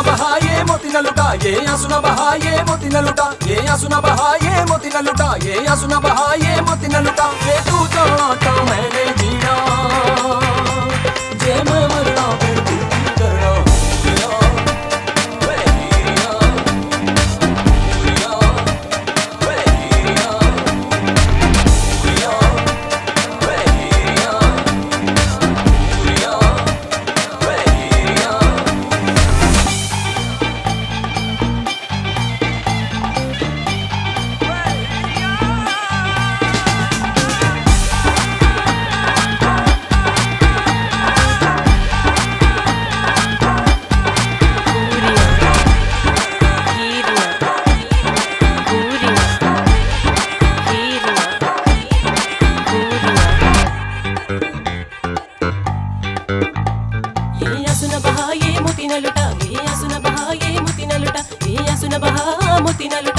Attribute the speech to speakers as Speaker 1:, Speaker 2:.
Speaker 1: బహాయే మొతినలుట ఏ అసున బహాయే మొతినలుట ఏ అసున బహాయే మొతినలుట ఏ అసున బహాయే మొతినలుట ఏ తూ చాట
Speaker 2: మే ముతినలుట మీ అసునబహా ఏ ముతినలుట మీ అసునబహా ముతినలుట